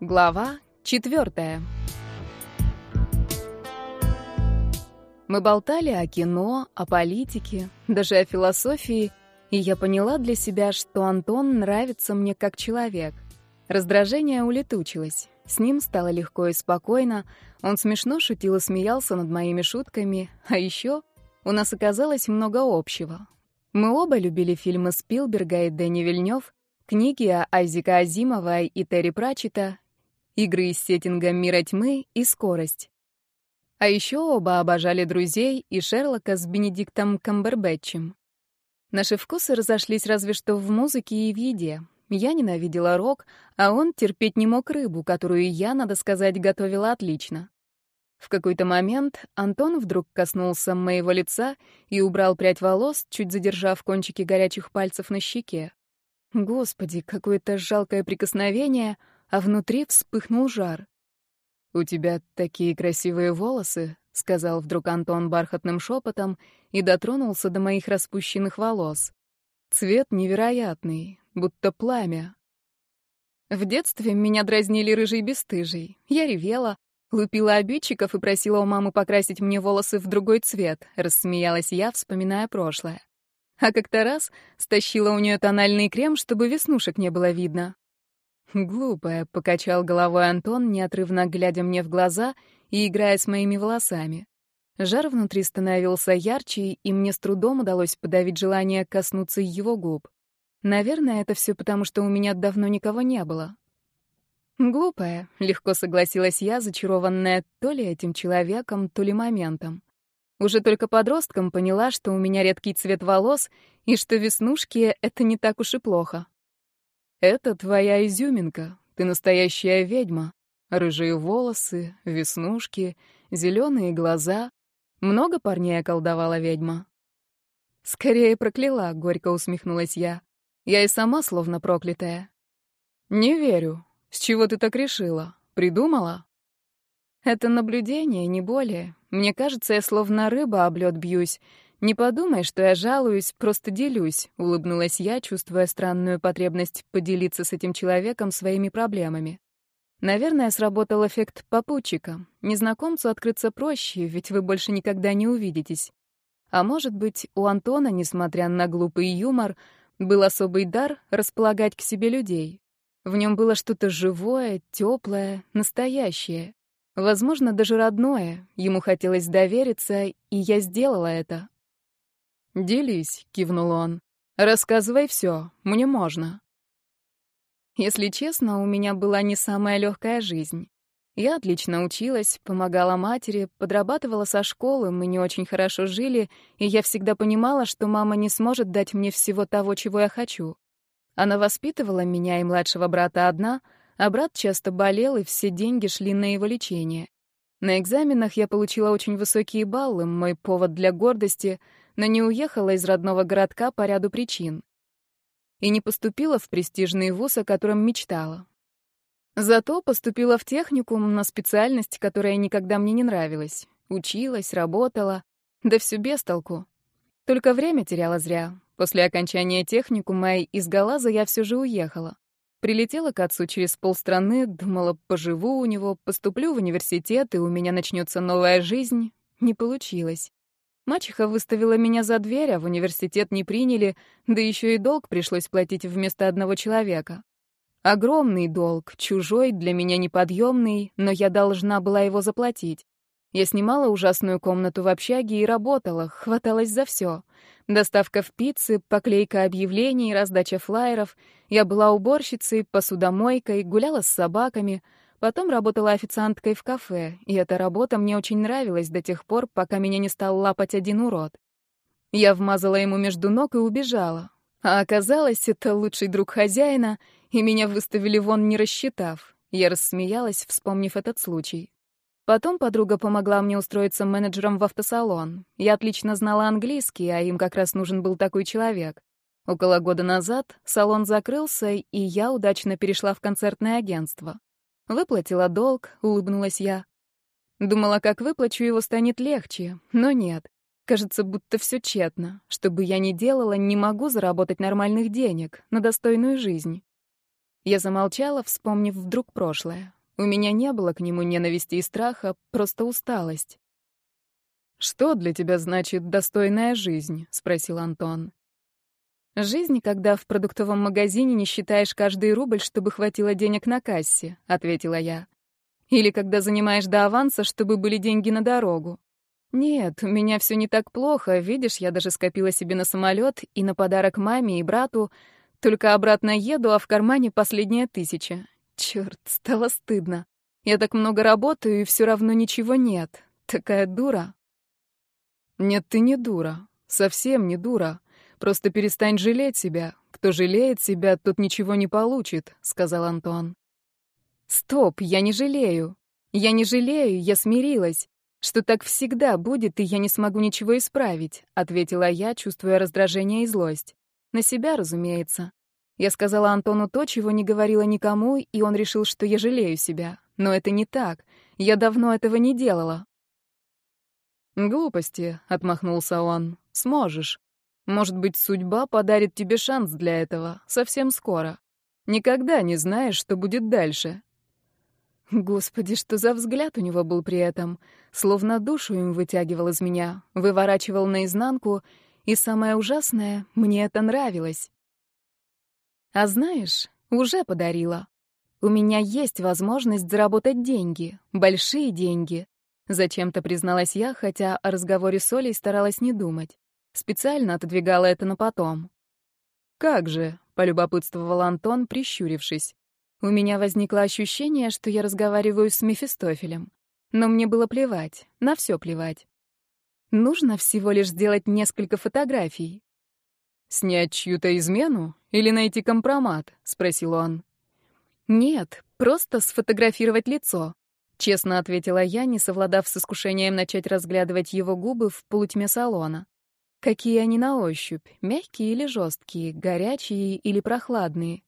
Глава четвертая. Мы болтали о кино, о политике, даже о философии, и я поняла для себя, что Антон нравится мне как человек. Раздражение улетучилось. С ним стало легко и спокойно, он смешно шутил и смеялся над моими шутками, а еще у нас оказалось много общего. Мы оба любили фильмы Спилберга и Дэни Вильнёв, книги Айзека Азимова и Терри Пратчета, игры из сеттинга «Мира тьмы» и «Скорость». А еще оба обожали «Друзей» и Шерлока с Бенедиктом Камбербэтчем. Наши вкусы разошлись разве что в музыке и в еде. Я ненавидела рок, а он терпеть не мог рыбу, которую я, надо сказать, готовила отлично. В какой-то момент Антон вдруг коснулся моего лица и убрал прядь волос, чуть задержав кончики горячих пальцев на щеке. Господи, какое-то жалкое прикосновение, а внутри вспыхнул жар. «У тебя такие красивые волосы», — сказал вдруг Антон бархатным шепотом и дотронулся до моих распущенных волос. Цвет невероятный, будто пламя. В детстве меня дразнили рыжий бесстыжий. Я ревела, Лупила обидчиков и просила у мамы покрасить мне волосы в другой цвет, рассмеялась я, вспоминая прошлое. А как-то раз стащила у нее тональный крем, чтобы веснушек не было видно. «Глупая», — покачал головой Антон, неотрывно глядя мне в глаза и играя с моими волосами. Жар внутри становился ярче, и мне с трудом удалось подавить желание коснуться его губ. Наверное, это все потому, что у меня давно никого не было. Глупая, легко согласилась я, зачарованная то ли этим человеком, то ли моментом. Уже только подростком поняла, что у меня редкий цвет волос и что веснушки — это не так уж и плохо. «Это твоя изюминка, ты настоящая ведьма. Рыжие волосы, веснушки, зеленые глаза. Много парней околдовала ведьма?» «Скорее прокляла», — горько усмехнулась я. «Я и сама словно проклятая». «Не верю», «С чего ты так решила? Придумала?» «Это наблюдение, не более. Мне кажется, я словно рыба об лед бьюсь. Не подумай, что я жалуюсь, просто делюсь», — улыбнулась я, чувствуя странную потребность поделиться с этим человеком своими проблемами. Наверное, сработал эффект попутчика. Незнакомцу открыться проще, ведь вы больше никогда не увидитесь. А может быть, у Антона, несмотря на глупый юмор, был особый дар располагать к себе людей. В нем было что-то живое, теплое, настоящее. Возможно, даже родное. Ему хотелось довериться, и я сделала это. «Делись», — кивнул он. «Рассказывай все, мне можно». Если честно, у меня была не самая легкая жизнь. Я отлично училась, помогала матери, подрабатывала со школы, мы не очень хорошо жили, и я всегда понимала, что мама не сможет дать мне всего того, чего я хочу. Она воспитывала меня и младшего брата одна, а брат часто болел, и все деньги шли на его лечение. На экзаменах я получила очень высокие баллы, мой повод для гордости, но не уехала из родного городка по ряду причин. И не поступила в престижный вуз, о котором мечтала. Зато поступила в техникум на специальность, которая никогда мне не нравилась. Училась, работала, да все без толку. Только время теряла зря. После окончания техникума из Галаза я все же уехала. Прилетела к отцу через полстраны, думала, поживу у него, поступлю в университет, и у меня начнется новая жизнь. Не получилось. Мачеха выставила меня за дверь, а в университет не приняли, да еще и долг пришлось платить вместо одного человека. Огромный долг, чужой, для меня неподъемный, но я должна была его заплатить. Я снимала ужасную комнату в общаге и работала, хваталась за все. Доставка в пиццы, поклейка объявлений, раздача флаеров. Я была уборщицей, посудомойкой, гуляла с собаками. Потом работала официанткой в кафе, и эта работа мне очень нравилась до тех пор, пока меня не стал лапать один урод. Я вмазала ему между ног и убежала. А оказалось, это лучший друг хозяина, и меня выставили вон, не рассчитав. Я рассмеялась, вспомнив этот случай. Потом подруга помогла мне устроиться менеджером в автосалон. Я отлично знала английский, а им как раз нужен был такой человек. Около года назад салон закрылся, и я удачно перешла в концертное агентство. Выплатила долг, улыбнулась я. Думала, как выплачу, его станет легче, но нет. Кажется, будто все тщетно. Что бы я ни делала, не могу заработать нормальных денег на достойную жизнь. Я замолчала, вспомнив вдруг прошлое. У меня не было к нему ненависти и страха, просто усталость. «Что для тебя значит достойная жизнь?» — спросил Антон. «Жизнь, когда в продуктовом магазине не считаешь каждый рубль, чтобы хватило денег на кассе», — ответила я. «Или когда занимаешь до аванса, чтобы были деньги на дорогу. Нет, у меня все не так плохо. Видишь, я даже скопила себе на самолет и на подарок маме и брату. Только обратно еду, а в кармане последняя тысяча. Черт, стало стыдно. Я так много работаю, и все равно ничего нет. Такая дура». «Нет, ты не дура. Совсем не дура. Просто перестань жалеть себя. Кто жалеет себя, тот ничего не получит», — сказал Антон. «Стоп, я не жалею. Я не жалею, я смирилась. Что так всегда будет, и я не смогу ничего исправить», — ответила я, чувствуя раздражение и злость. На себя, разумеется. Я сказала Антону то, чего не говорила никому, и он решил, что я жалею себя. Но это не так. Я давно этого не делала. «Глупости», — отмахнулся он. «Сможешь. Может быть, судьба подарит тебе шанс для этого совсем скоро. Никогда не знаешь, что будет дальше. Господи, что за взгляд у него был при этом. Словно душу им вытягивал из меня, выворачивал наизнанку, и самое ужасное, мне это нравилось. А знаешь, уже подарила. У меня есть возможность заработать деньги, большие деньги. Зачем-то призналась я, хотя о разговоре с Олей старалась не думать. Специально отодвигала это на потом. «Как же?» — полюбопытствовал Антон, прищурившись. У меня возникло ощущение, что я разговариваю с Мефистофелем. Но мне было плевать, на все плевать. Нужно всего лишь сделать несколько фотографий. «Снять чью-то измену или найти компромат?» — спросил он. «Нет, просто сфотографировать лицо», — честно ответила я, не совладав с искушением начать разглядывать его губы в полутьме салона. Какие они на ощупь, мягкие или жесткие, горячие или прохладные.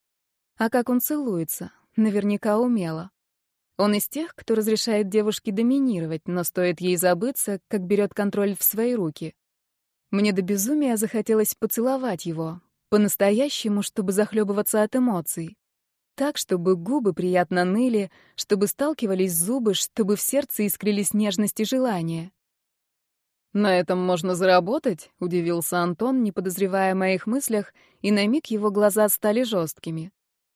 А как он целуется, наверняка умело. Он из тех, кто разрешает девушке доминировать, но стоит ей забыться, как берет контроль в свои руки. Мне до безумия захотелось поцеловать его, по-настоящему, чтобы захлебываться от эмоций. Так, чтобы губы приятно ныли, чтобы сталкивались зубы, чтобы в сердце искрились нежность и желание. «На этом можно заработать?» — удивился Антон, не подозревая о моих мыслях, и на миг его глаза стали жесткими.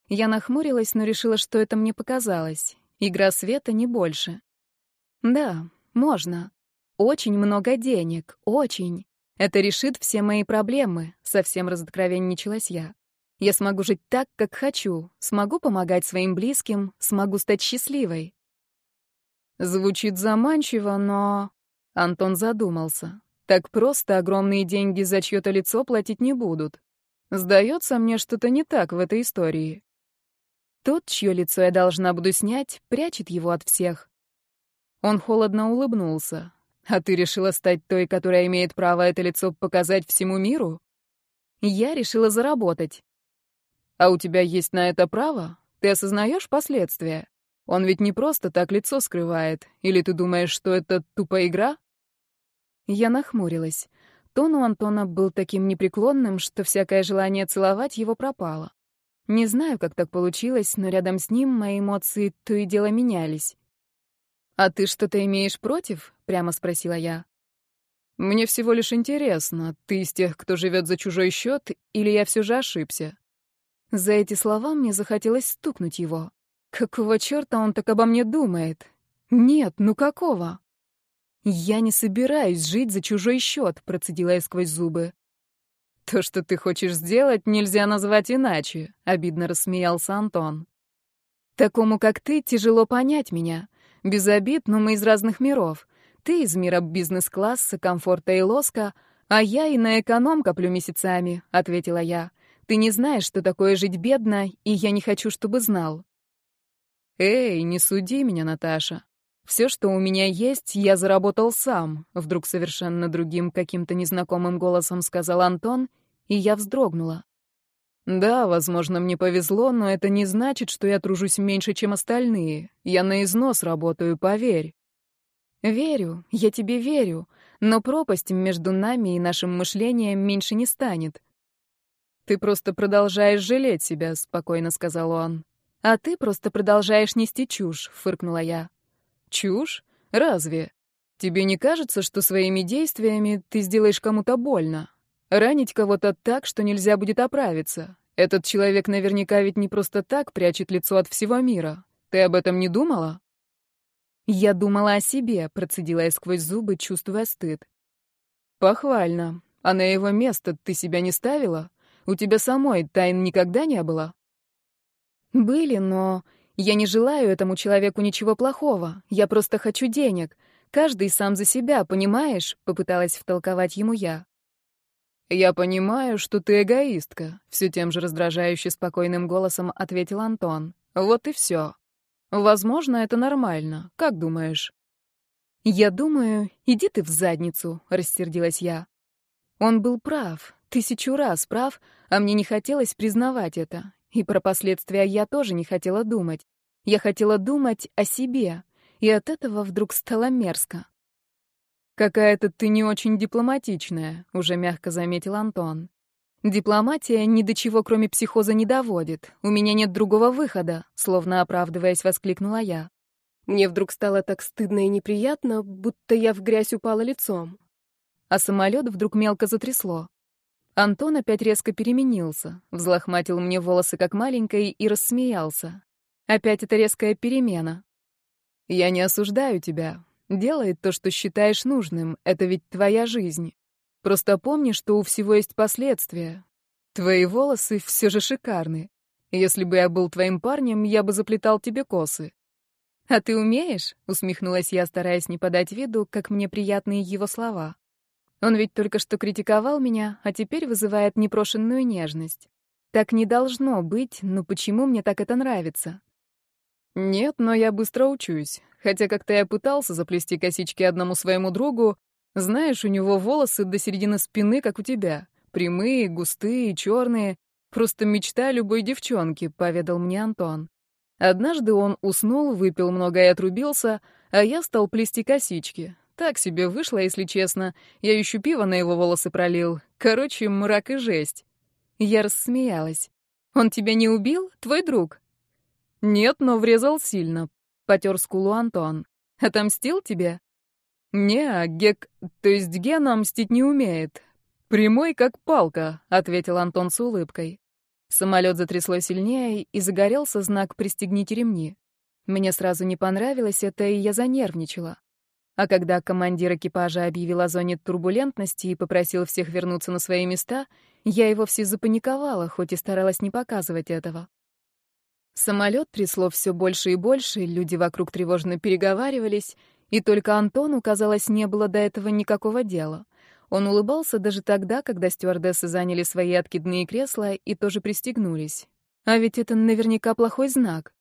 Я нахмурилась, но решила, что это мне показалось. Игра света не больше. «Да, можно. Очень много денег, очень. Это решит все мои проблемы», — совсем разоткровенничалась я. «Я смогу жить так, как хочу, смогу помогать своим близким, смогу стать счастливой». Звучит заманчиво, но... Антон задумался. Так просто огромные деньги за чье-то лицо платить не будут. Сдается мне что-то не так в этой истории. Тот, чье лицо я должна буду снять, прячет его от всех. Он холодно улыбнулся. А ты решила стать той, которая имеет право это лицо показать всему миру? Я решила заработать. А у тебя есть на это право? Ты осознаешь последствия? Он ведь не просто так лицо скрывает. Или ты думаешь, что это тупая игра? Я нахмурилась. Тон у Антона был таким непреклонным, что всякое желание целовать его пропало. Не знаю, как так получилось, но рядом с ним мои эмоции то и дело менялись. «А ты что-то имеешь против?» — прямо спросила я. «Мне всего лишь интересно, ты из тех, кто живет за чужой счет, или я все же ошибся?» За эти слова мне захотелось стукнуть его. Какого черта он так обо мне думает? Нет, ну какого? «Я не собираюсь жить за чужой счет», — процедила я сквозь зубы. «То, что ты хочешь сделать, нельзя назвать иначе», — обидно рассмеялся Антон. «Такому, как ты, тяжело понять меня. Без обид, но мы из разных миров. Ты из мира бизнес-класса, комфорта и лоска, а я и на эконом коплю месяцами», — ответила я. «Ты не знаешь, что такое жить бедно, и я не хочу, чтобы знал». «Эй, не суди меня, Наташа. Все, что у меня есть, я заработал сам», — вдруг совершенно другим каким-то незнакомым голосом сказал Антон, и я вздрогнула. «Да, возможно, мне повезло, но это не значит, что я тружусь меньше, чем остальные. Я на износ работаю, поверь». «Верю, я тебе верю, но пропасть между нами и нашим мышлением меньше не станет». «Ты просто продолжаешь жалеть себя», — спокойно сказал он. «А ты просто продолжаешь нести чушь», — фыркнула я. «Чушь? Разве? Тебе не кажется, что своими действиями ты сделаешь кому-то больно? Ранить кого-то так, что нельзя будет оправиться? Этот человек наверняка ведь не просто так прячет лицо от всего мира. Ты об этом не думала?» «Я думала о себе», — процедила я сквозь зубы, чувствуя стыд. «Похвально. А на его место ты себя не ставила? У тебя самой тайн никогда не было?» Были, но я не желаю этому человеку ничего плохого. Я просто хочу денег. Каждый сам за себя, понимаешь? Попыталась втолковать ему я. Я понимаю, что ты эгоистка, все тем же раздражающе спокойным голосом ответил Антон. Вот и все. Возможно, это нормально. Как думаешь? Я думаю, иди ты в задницу, рассердилась я. Он был прав, тысячу раз прав, а мне не хотелось признавать это. И про последствия я тоже не хотела думать. Я хотела думать о себе, и от этого вдруг стало мерзко. «Какая-то ты не очень дипломатичная», — уже мягко заметил Антон. «Дипломатия ни до чего, кроме психоза, не доводит. У меня нет другого выхода», — словно оправдываясь, воскликнула я. Мне вдруг стало так стыдно и неприятно, будто я в грязь упала лицом. А самолет вдруг мелко затрясло. Антон опять резко переменился, взлохматил мне волосы как маленькой и рассмеялся. Опять эта резкая перемена. «Я не осуждаю тебя. Делай то, что считаешь нужным. Это ведь твоя жизнь. Просто помни, что у всего есть последствия. Твои волосы все же шикарны. Если бы я был твоим парнем, я бы заплетал тебе косы». «А ты умеешь?» — усмехнулась я, стараясь не подать виду, как мне приятны его слова. Он ведь только что критиковал меня, а теперь вызывает непрошенную нежность. Так не должно быть, но почему мне так это нравится? Нет, но я быстро учусь. Хотя как-то я пытался заплести косички одному своему другу. Знаешь, у него волосы до середины спины, как у тебя. Прямые, густые, черные. Просто мечта любой девчонки, поведал мне Антон. Однажды он уснул, выпил много и отрубился, а я стал плести косички. Так себе вышло, если честно. Я еще пиво на его волосы пролил. Короче, мрак и жесть. Я рассмеялась. «Он тебя не убил? Твой друг?» «Нет, но врезал сильно», — потер скулу Антон. «Отомстил тебе?» «Не, а Гек... То есть Гена мстить не умеет. Прямой, как палка», — ответил Антон с улыбкой. Самолет затрясло сильнее, и загорелся знак «Пристегните ремни». Мне сразу не понравилось это, и я занервничала. А когда командир экипажа объявил о зоне турбулентности и попросил всех вернуться на свои места, я и вовсе запаниковала, хоть и старалась не показывать этого. Самолет трясло все больше и больше, люди вокруг тревожно переговаривались, и только Антону, казалось, не было до этого никакого дела. Он улыбался даже тогда, когда стюардессы заняли свои откидные кресла и тоже пристегнулись. А ведь это наверняка плохой знак.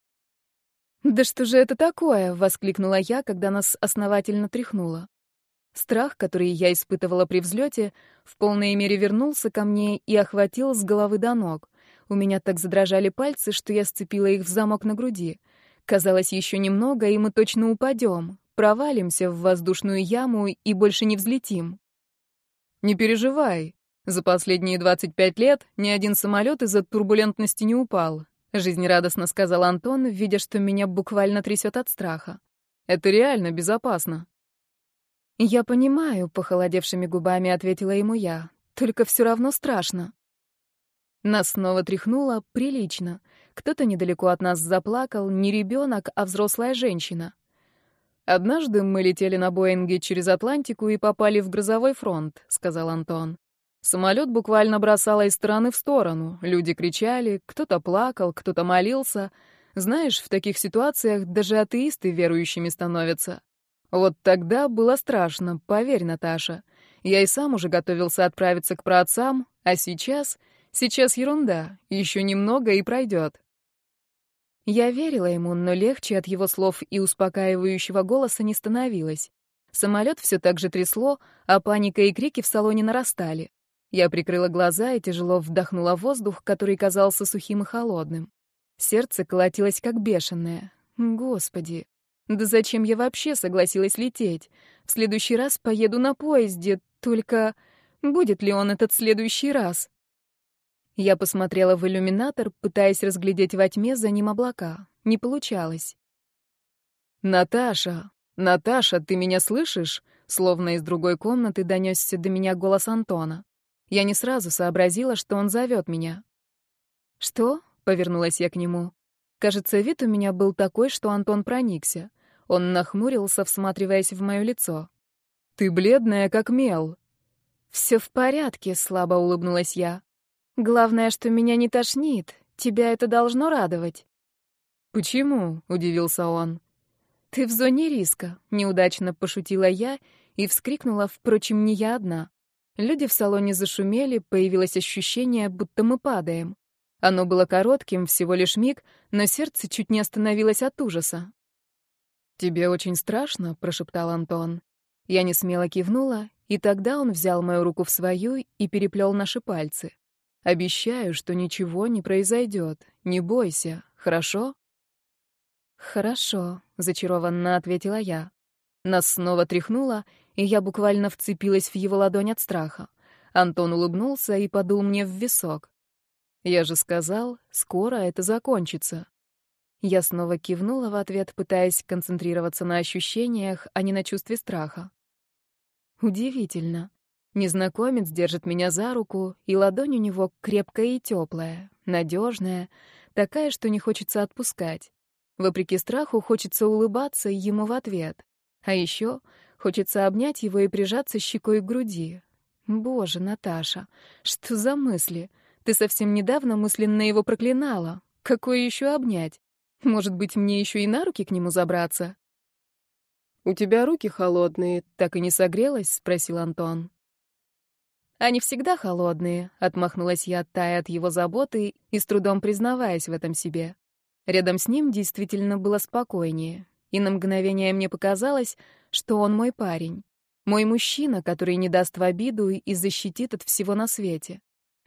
«Да что же это такое?» — воскликнула я, когда нас основательно тряхнуло. Страх, который я испытывала при взлете, в полной мере вернулся ко мне и охватил с головы до ног. У меня так задрожали пальцы, что я сцепила их в замок на груди. Казалось, еще немного, и мы точно упадем, провалимся в воздушную яму и больше не взлетим. «Не переживай. За последние 25 лет ни один самолет из-за турбулентности не упал. Жизнерадостно сказал Антон, видя, что меня буквально трясет от страха. Это реально безопасно. Я понимаю, похолодевшими губами ответила ему я. Только все равно страшно. Нас снова тряхнуло прилично. Кто-то недалеко от нас заплакал, не ребенок, а взрослая женщина. Однажды мы летели на Боинге через Атлантику и попали в грозовой фронт, сказал Антон. Самолет буквально бросало из стороны в сторону. Люди кричали, кто-то плакал, кто-то молился. Знаешь, в таких ситуациях даже атеисты верующими становятся. Вот тогда было страшно, поверь, Наташа. Я и сам уже готовился отправиться к праотцам, а сейчас... Сейчас ерунда, еще немного и пройдет. Я верила ему, но легче от его слов и успокаивающего голоса не становилось. Самолет все так же трясло, а паника и крики в салоне нарастали. Я прикрыла глаза и тяжело вдохнула воздух, который казался сухим и холодным. Сердце колотилось как бешеное. Господи, да зачем я вообще согласилась лететь? В следующий раз поеду на поезде, только будет ли он этот следующий раз? Я посмотрела в иллюминатор, пытаясь разглядеть во тьме за ним облака. Не получалось. «Наташа! Наташа, ты меня слышишь?» Словно из другой комнаты донесся до меня голос Антона. Я не сразу сообразила, что он зовет меня. «Что?» — повернулась я к нему. Кажется, вид у меня был такой, что Антон проникся. Он нахмурился, всматриваясь в мое лицо. «Ты бледная, как мел». «Все в порядке», — слабо улыбнулась я. «Главное, что меня не тошнит. Тебя это должно радовать». «Почему?» — удивился он. «Ты в зоне риска», — неудачно пошутила я и вскрикнула, впрочем, не я одна. Люди в салоне зашумели, появилось ощущение, будто мы падаем. Оно было коротким, всего лишь миг, но сердце чуть не остановилось от ужаса. «Тебе очень страшно?» — прошептал Антон. Я не смело кивнула, и тогда он взял мою руку в свою и переплел наши пальцы. «Обещаю, что ничего не произойдет. Не бойся, хорошо?» «Хорошо», — зачарованно ответила я. Нас снова тряхнуло, и я буквально вцепилась в его ладонь от страха. Антон улыбнулся и подул мне в висок. «Я же сказал, скоро это закончится». Я снова кивнула в ответ, пытаясь концентрироваться на ощущениях, а не на чувстве страха. Удивительно. Незнакомец держит меня за руку, и ладонь у него крепкая и теплая, надежная, такая, что не хочется отпускать. Вопреки страху хочется улыбаться ему в ответ. А еще хочется обнять его и прижаться щекой к груди. Боже, Наташа, что за мысли? Ты совсем недавно мысленно его проклинала. Какое еще обнять? Может быть, мне еще и на руки к нему забраться? «У тебя руки холодные, так и не согрелась?» — спросил Антон. «Они всегда холодные», — отмахнулась я, тая от его заботы и с трудом признаваясь в этом себе. Рядом с ним действительно было спокойнее, и на мгновение мне показалось, что он мой парень, мой мужчина, который не даст в обиду и защитит от всего на свете.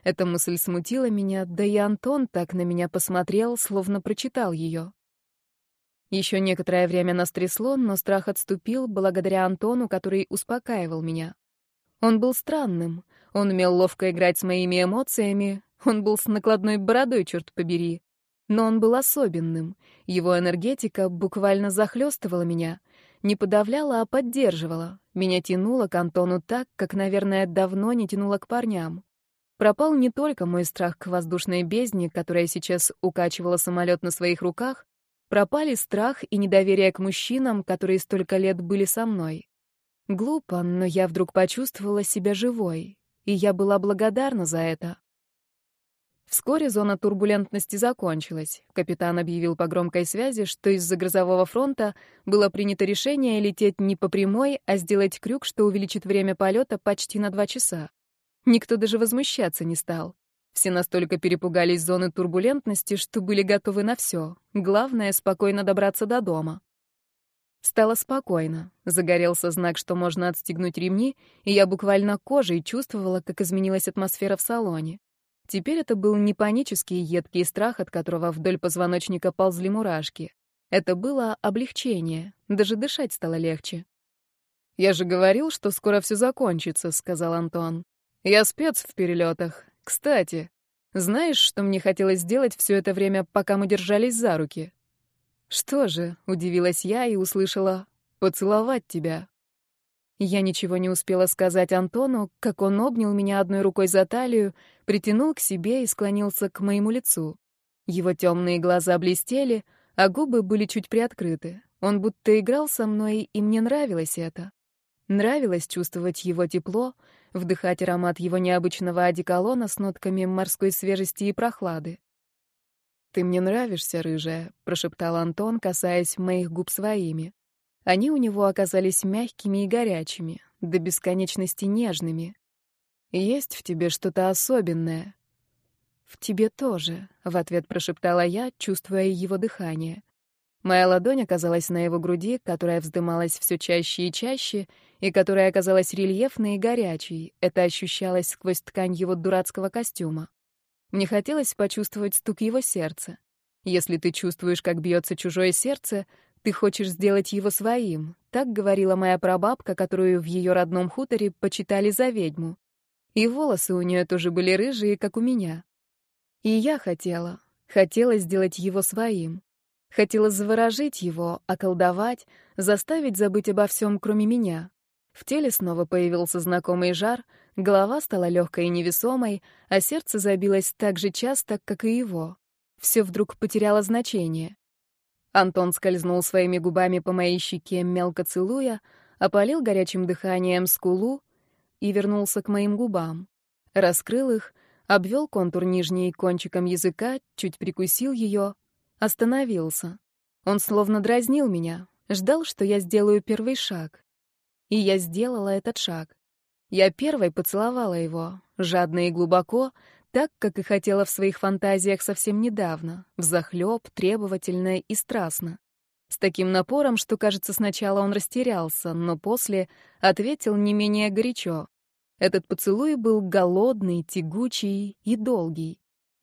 Эта мысль смутила меня, да и Антон так на меня посмотрел, словно прочитал ее. Еще некоторое время нас трясло, но страх отступил благодаря Антону, который успокаивал меня. Он был странным, он умел ловко играть с моими эмоциями, он был с накладной бородой, черт побери. Но он был особенным. Его энергетика буквально захлестывала меня. Не подавляла, а поддерживала. Меня тянуло к Антону так, как, наверное, давно не тянуло к парням. Пропал не только мой страх к воздушной бездне, которая сейчас укачивала самолет на своих руках, пропали страх и недоверие к мужчинам, которые столько лет были со мной. Глупо, но я вдруг почувствовала себя живой, и я была благодарна за это. Вскоре зона турбулентности закончилась. Капитан объявил по громкой связи, что из-за грозового фронта было принято решение лететь не по прямой, а сделать крюк, что увеличит время полета почти на два часа. Никто даже возмущаться не стал. Все настолько перепугались зоны турбулентности, что были готовы на все. Главное — спокойно добраться до дома. Стало спокойно. Загорелся знак, что можно отстегнуть ремни, и я буквально кожей чувствовала, как изменилась атмосфера в салоне. Теперь это был не панический едкий страх, от которого вдоль позвоночника ползли мурашки. Это было облегчение, даже дышать стало легче. «Я же говорил, что скоро все закончится», — сказал Антон. «Я спец в перелетах. Кстати, знаешь, что мне хотелось сделать все это время, пока мы держались за руки?» «Что же?» — удивилась я и услышала «поцеловать тебя». Я ничего не успела сказать Антону, как он обнял меня одной рукой за талию, притянул к себе и склонился к моему лицу. Его темные глаза блестели, а губы были чуть приоткрыты. Он будто играл со мной, и мне нравилось это. Нравилось чувствовать его тепло, вдыхать аромат его необычного одеколона с нотками морской свежести и прохлады. «Ты мне нравишься, рыжая», — прошептал Антон, касаясь моих губ своими. Они у него оказались мягкими и горячими, до бесконечности нежными. Есть в тебе что-то особенное. В тебе тоже, в ответ прошептала я, чувствуя его дыхание. Моя ладонь оказалась на его груди, которая вздымалась все чаще и чаще, и которая оказалась рельефной и горячей. Это ощущалось сквозь ткань его дурацкого костюма. Мне хотелось почувствовать стук его сердца. Если ты чувствуешь, как бьется чужое сердце, ты хочешь сделать его своим, так говорила моя прабабка, которую в ее родном хуторе почитали за ведьму. И волосы у нее тоже были рыжие, как у меня. И я хотела, хотела сделать его своим. Хотела заворожить его, околдовать, заставить забыть обо всем, кроме меня. В теле снова появился знакомый жар, голова стала легкой и невесомой, а сердце забилось так же часто, как и его. Все вдруг потеряло значение. Антон скользнул своими губами по моей щеке, мелко целуя, опалил горячим дыханием скулу и вернулся к моим губам. Раскрыл их, обвел контур нижней кончиком языка, чуть прикусил ее, остановился. Он словно дразнил меня, ждал, что я сделаю первый шаг. И я сделала этот шаг. Я первой поцеловала его, жадно и глубоко, так, как и хотела в своих фантазиях совсем недавно, взахлёб, требовательно и страстно. С таким напором, что, кажется, сначала он растерялся, но после ответил не менее горячо. Этот поцелуй был голодный, тягучий и долгий.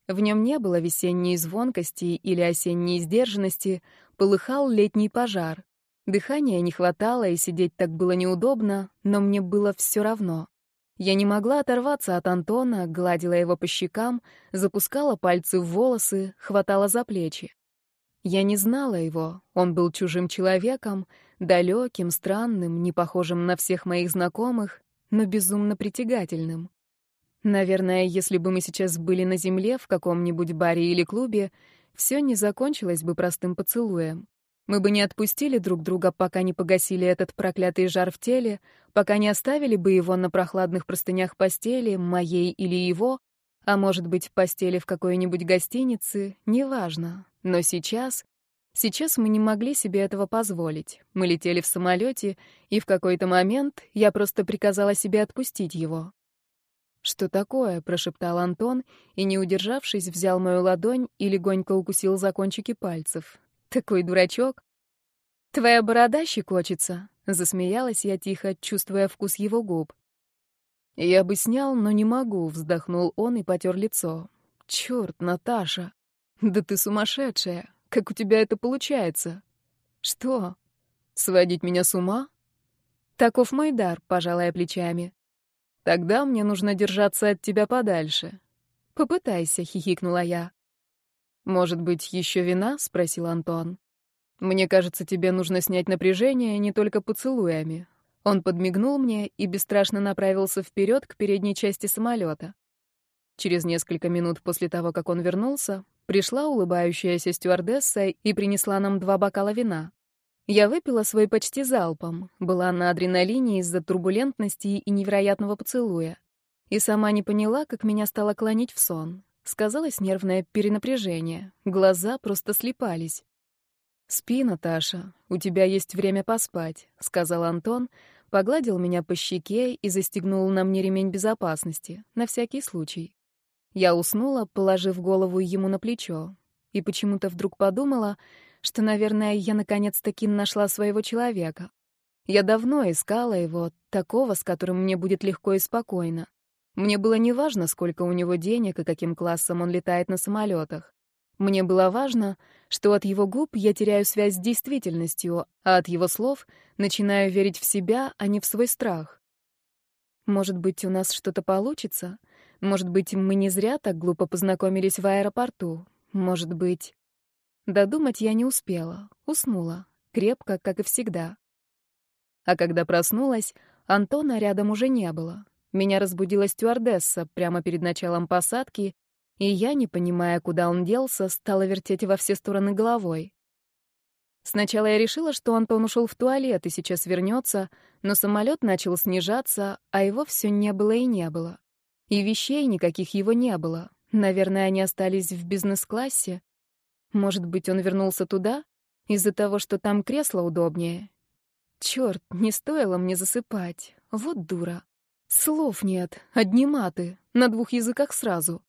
В нем не было весенней звонкости или осенней сдержанности, полыхал летний пожар. Дыхания не хватало, и сидеть так было неудобно, но мне было все равно. Я не могла оторваться от Антона, гладила его по щекам, запускала пальцы в волосы, хватала за плечи. Я не знала его, он был чужим человеком, далеким, странным, не похожим на всех моих знакомых, но безумно притягательным. Наверное, если бы мы сейчас были на земле в каком-нибудь баре или клубе, все не закончилось бы простым поцелуем. Мы бы не отпустили друг друга, пока не погасили этот проклятый жар в теле, пока не оставили бы его на прохладных простынях постели, моей или его, а может быть, в постели в какой-нибудь гостинице, неважно. Но сейчас... Сейчас мы не могли себе этого позволить. Мы летели в самолете, и в какой-то момент я просто приказала себе отпустить его. «Что такое?» — прошептал Антон, и, не удержавшись, взял мою ладонь и легонько укусил за кончики пальцев. Такой дурачок. Твоя борода щекочется, засмеялась я тихо, чувствуя вкус его губ. Я бы снял, но не могу, вздохнул он и потер лицо. Черт, Наташа, да ты сумасшедшая. Как у тебя это получается? Что? Сводить меня с ума? Таков мой дар, пожалая плечами. Тогда мне нужно держаться от тебя подальше. Попытайся, хихикнула я. «Может быть, еще вина?» — спросил Антон. «Мне кажется, тебе нужно снять напряжение не только поцелуями». Он подмигнул мне и бесстрашно направился вперед к передней части самолета. Через несколько минут после того, как он вернулся, пришла улыбающаяся стюардесса и принесла нам два бокала вина. Я выпила свой почти залпом, была на адреналине из-за турбулентности и невероятного поцелуя. И сама не поняла, как меня стало клонить в сон. Сказалось нервное перенапряжение. Глаза просто слепались. «Спи, Наташа, у тебя есть время поспать», — сказал Антон, погладил меня по щеке и застегнул на мне ремень безопасности, на всякий случай. Я уснула, положив голову ему на плечо, и почему-то вдруг подумала, что, наверное, я наконец-таки нашла своего человека. Я давно искала его, такого, с которым мне будет легко и спокойно. Мне было не важно, сколько у него денег и каким классом он летает на самолетах. Мне было важно, что от его губ я теряю связь с действительностью, а от его слов начинаю верить в себя, а не в свой страх. Может быть, у нас что-то получится? Может быть, мы не зря так глупо познакомились в аэропорту? Может быть... Додумать я не успела, уснула, крепко, как и всегда. А когда проснулась, Антона рядом уже не было. Меня разбудила стюардесса прямо перед началом посадки, и я, не понимая, куда он делся, стала вертеть во все стороны головой. Сначала я решила, что Антон ушел в туалет и сейчас вернется, но самолет начал снижаться, а его все не было и не было. И вещей никаких его не было. Наверное, они остались в бизнес-классе. Может быть, он вернулся туда? Из-за того, что там кресло удобнее. Черт, не стоило мне засыпать. Вот дура. Слов нет, одни маты, на двух языках сразу.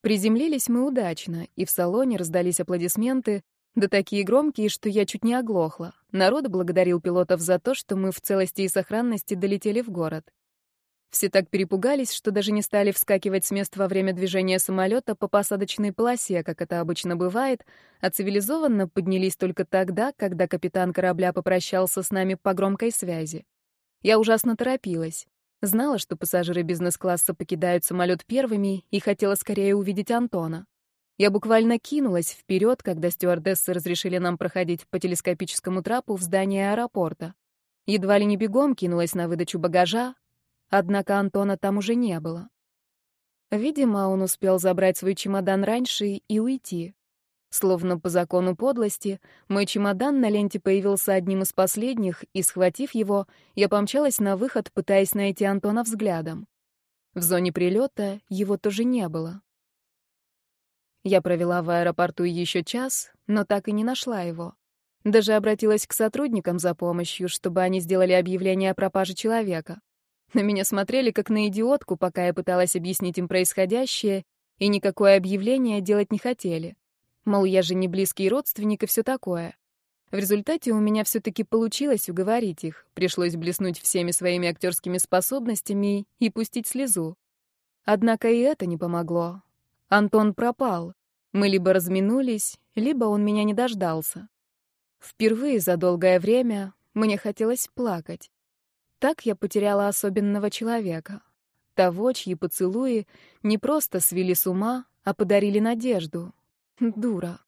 Приземлились мы удачно, и в салоне раздались аплодисменты, да такие громкие, что я чуть не оглохла. Народ благодарил пилотов за то, что мы в целости и сохранности долетели в город. Все так перепугались, что даже не стали вскакивать с мест во время движения самолета по посадочной полосе, как это обычно бывает, а цивилизованно поднялись только тогда, когда капитан корабля попрощался с нами по громкой связи. Я ужасно торопилась. Знала, что пассажиры бизнес-класса покидают самолет первыми и хотела скорее увидеть Антона. Я буквально кинулась вперед, когда стюардессы разрешили нам проходить по телескопическому трапу в здание аэропорта. Едва ли не бегом кинулась на выдачу багажа, однако Антона там уже не было. Видимо, он успел забрать свой чемодан раньше и уйти. Словно по закону подлости, мой чемодан на ленте появился одним из последних, и, схватив его, я помчалась на выход, пытаясь найти Антона взглядом. В зоне прилета его тоже не было. Я провела в аэропорту еще час, но так и не нашла его. Даже обратилась к сотрудникам за помощью, чтобы они сделали объявление о пропаже человека. На меня смотрели как на идиотку, пока я пыталась объяснить им происходящее, и никакое объявление делать не хотели. Мол, я же не близкий родственник и все такое. В результате у меня все-таки получилось уговорить их. Пришлось блеснуть всеми своими актерскими способностями и пустить слезу. Однако и это не помогло. Антон пропал. Мы либо разминулись, либо он меня не дождался. Впервые за долгое время мне хотелось плакать. Так я потеряла особенного человека. Того, чьи поцелуи не просто свели с ума, а подарили надежду. Дура.